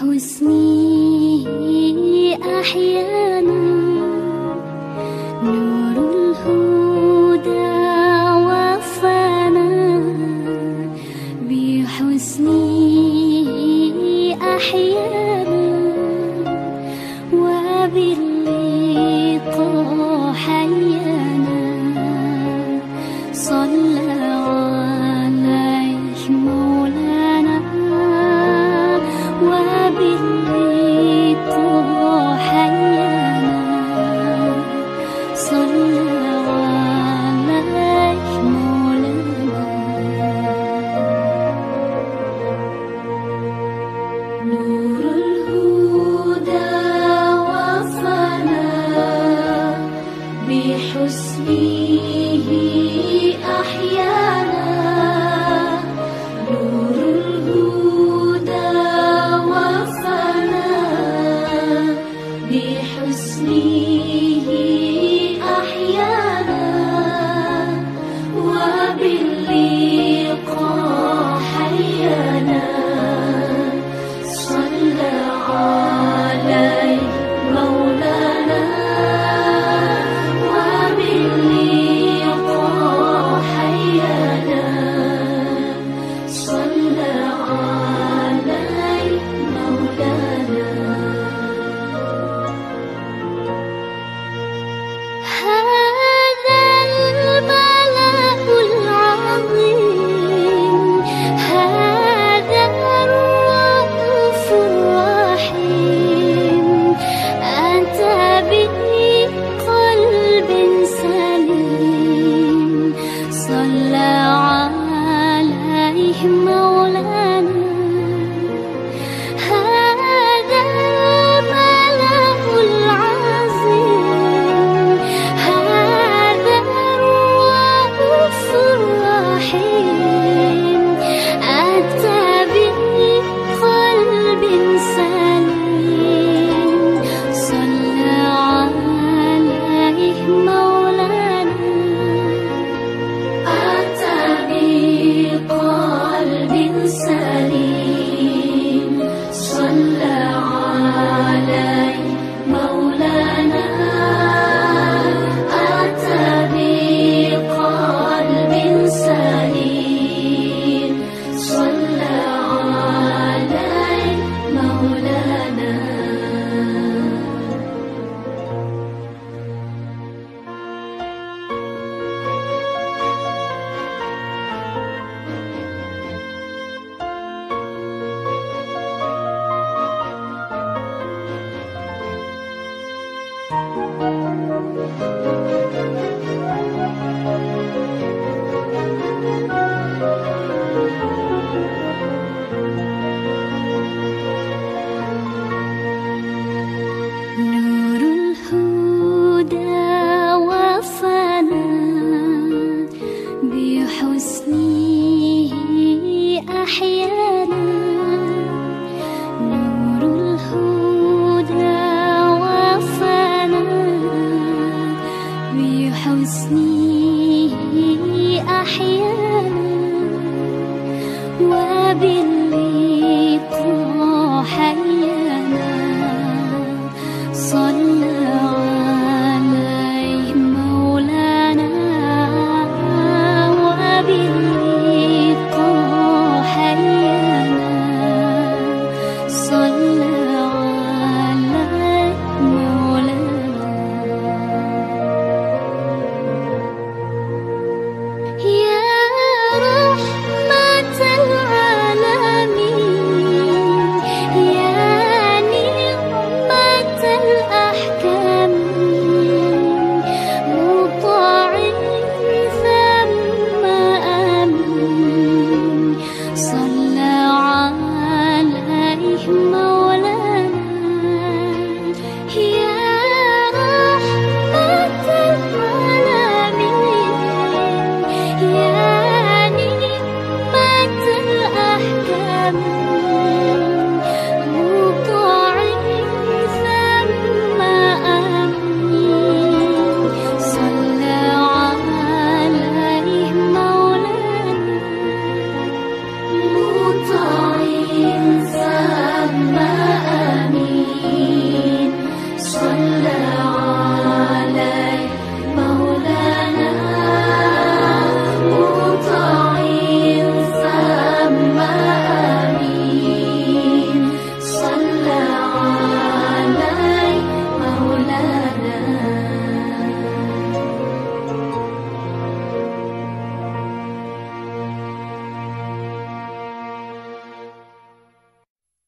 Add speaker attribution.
Speaker 1: حسني أحيانا. نور الهدى وفانا. بحسني أحيانا. وباللقاء حيانا. صلى Thank you. بحسنه أحيانا وباللقاء حيانا. صلى